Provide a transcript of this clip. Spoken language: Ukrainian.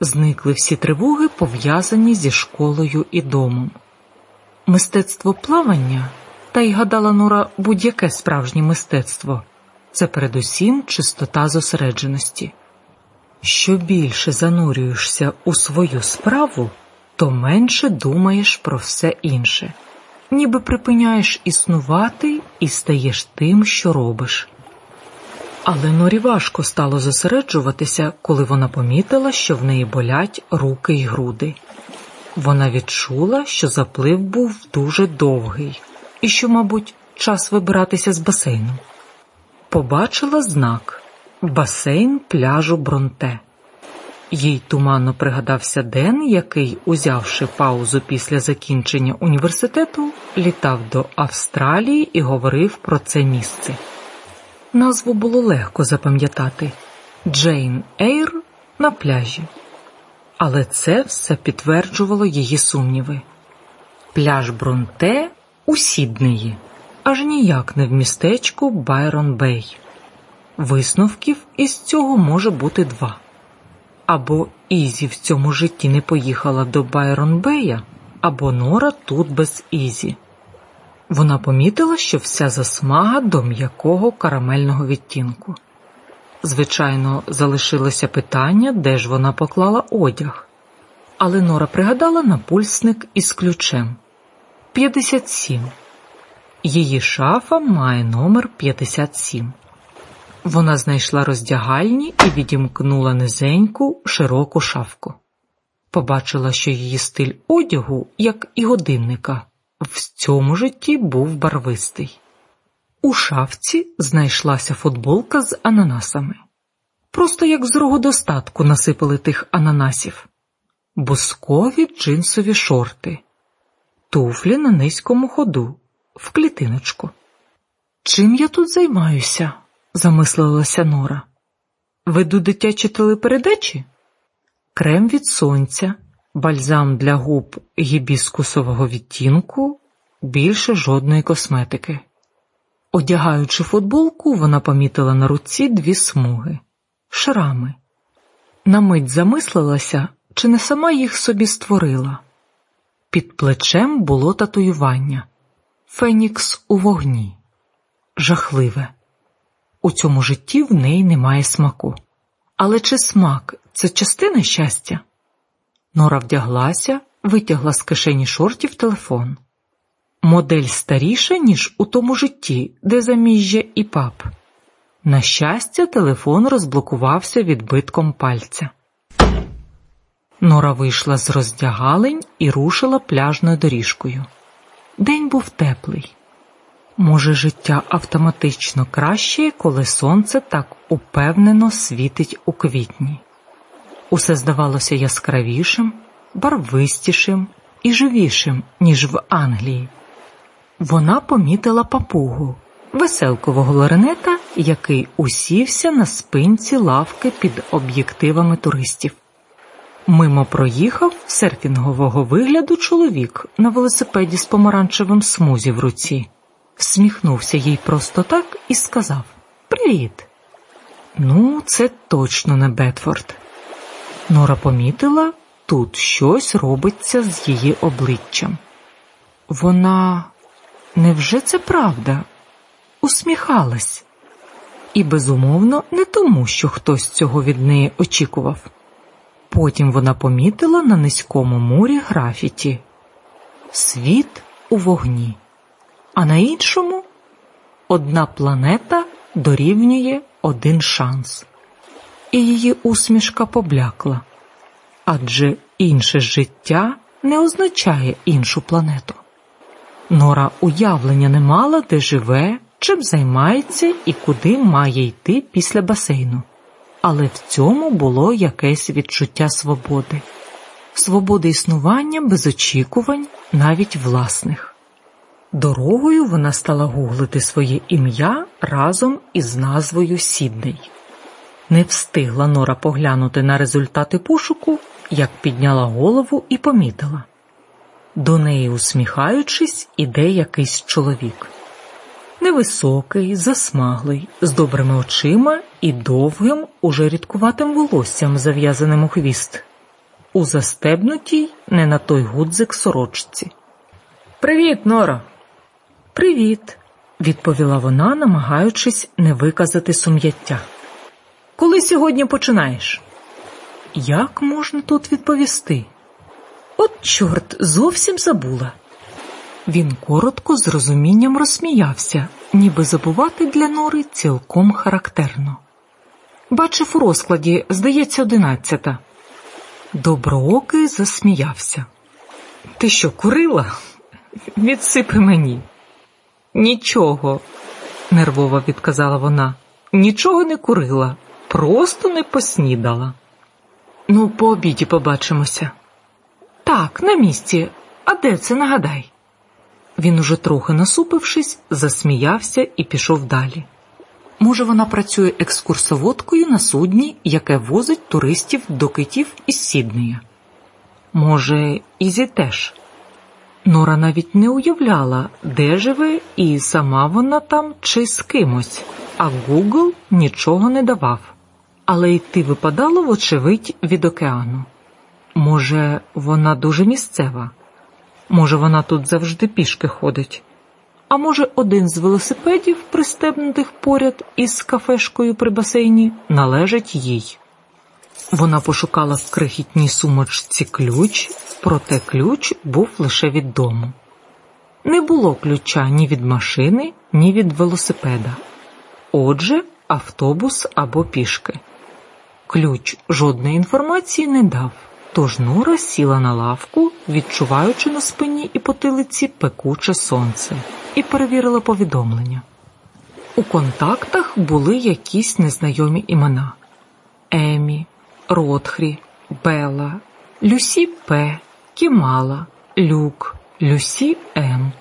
Зникли всі тривоги, пов'язані зі школою і домом. Мистецтво плавання, та й гадала Нора будь-яке справжнє мистецтво це передусім чистота зосередженості. Що більше занурюєшся у свою справу, то менше думаєш про все інше, ніби припиняєш існувати і стаєш тим, що робиш. Але Норі важко стало зосереджуватися, коли вона помітила, що в неї болять руки й груди. Вона відчула, що заплив був дуже довгий і що, мабуть, час вибиратися з басейну. Побачила знак басейн пляжу Бронте. Їй туманно пригадався день, який, узявши паузу після закінчення університету, літав до Австралії і говорив про це місце. Назву було легко запам'ятати Джейн Ейр на пляжі. Але це все підтверджувало її сумніви. Пляж Бронте у Сіднеї, аж ніяк не в містечку Байрон Бей. Висновків із цього може бути два. Або Ізі в цьому житті не поїхала до Байрон Бея, або Нора тут без Ізі. Вона помітила, що вся засмага до м'якого карамельного відтінку. Звичайно, залишилося питання, де ж вона поклала одяг, але Нора пригадала напульсник із ключем 57. Її шафа має номер 57. Вона знайшла роздягальні і відімкнула низеньку широку шафку. Побачила, що її стиль одягу, як і годинника, в цьому житті був барвистий. У шафці знайшлася футболка з ананасами. Просто як з рогодостатку насипали тих ананасів, бускові джинсові шорти, туфлі на низькому ходу, в клітиночку. Чим я тут займаюся? замислилася Нора. Веду дитячі телепередачі? Крем від сонця, бальзам для губ гібіскусового відтінку, більше жодної косметики. Одягаючи футболку, вона помітила на руці дві смуги, шрами. На мить замислилася, чи не сама їх собі створила. Під плечем було татуювання Фенікс у вогні. Жахливе. У цьому житті в неї немає смаку. Але чи смак це частина щастя? Нора вдяглася, витягла з кишені шортів телефон. Модель старіша, ніж у тому житті, де заміжжя і пап. На щастя, телефон розблокувався відбитком пальця. Нора вийшла з роздягалень і рушила пляжною доріжкою. День був теплий. Може, життя автоматично краще, коли сонце так упевнено світить у квітні. Усе здавалося яскравішим, барвистішим і живішим, ніж в Англії. Вона помітила папугу, веселкового ларинета, який усівся на спинці лавки під об'єктивами туристів. Мимо проїхав серфінгового вигляду чоловік на велосипеді з помаранчевим смузі в руці, всміхнувся їй просто так і сказав Привіт. Ну, це точно не Бетфорд. Нора помітила, тут щось робиться з її обличчям. Вона, невже це правда? Усміхалась, і, безумовно, не тому, що хтось цього від неї очікував. Потім вона помітила на низькому мурі графіті Світ у вогні, а на іншому одна планета дорівнює один шанс і її усмішка поблякла, адже інше життя не означає іншу планету. Нора уявлення не мала, де живе, чим займається і куди має йти після басейну, але в цьому було якесь відчуття свободи, свободи існування без очікувань, навіть власних. Дорогою вона стала гуглити своє ім'я разом із назвою Сідней. Не встигла Нора поглянути на результати пошуку, як підняла голову і помітила. До неї, усміхаючись, іде якийсь чоловік. Невисокий, засмаглий, з добрими очима і довгим, уже рідкуватим волоссям, зав'язаним у хвіст, у застебнутій не на той гудзик сорочці. Привіт, Нора. Привіт, відповіла вона, намагаючись не виказати сум'яття. Коли сьогодні починаєш? Як можна тут відповісти? От, чорт, зовсім забула. Він коротко з розумінням розсміявся, ніби забувати для Нори цілком характерно. Бачив у розкладі, здається, одинадцята. Доброокий засміявся. Ти що, курила? Відсипи мені. Нічого, нервово відказала вона. Нічого не курила, просто не поснідала. Ну, по обіді побачимося. Так, на місці. А де це нагадай? Він уже трохи насупившись, засміявся і пішов далі. Може, вона працює екскурсоводкою на судні, яке возить туристів до китів із Сіднея. Може, Ізі теж. Нора навіть не уявляла, де живе, і сама вона там чи з кимось, а Гугл нічого не давав. Але йти випадало, вочевидь, від океану. Може, вона дуже місцева, може, вона тут завжди пішки ходить. А може, один з велосипедів, пристебнутих поряд із кафешкою при басейні, належить їй. Вона пошукала в крихітній сумочці ключ, проте ключ був лише від дому. Не було ключа ні від машини, ні від велосипеда. Отже, автобус або пішки. Ключ жодної інформації не дав, тож Нора сіла на лавку, відчуваючи на спині і потилиці пекуче сонце, і перевірила повідомлення. У контактах були якісь незнайомі імена: Емі, Ротхрі, Бела, Люсі П, Кімала, Люк, Люсі М.